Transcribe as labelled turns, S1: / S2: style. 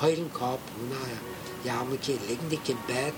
S1: heulen Kopf, und na ja, wir man kann liegen dich im Bett,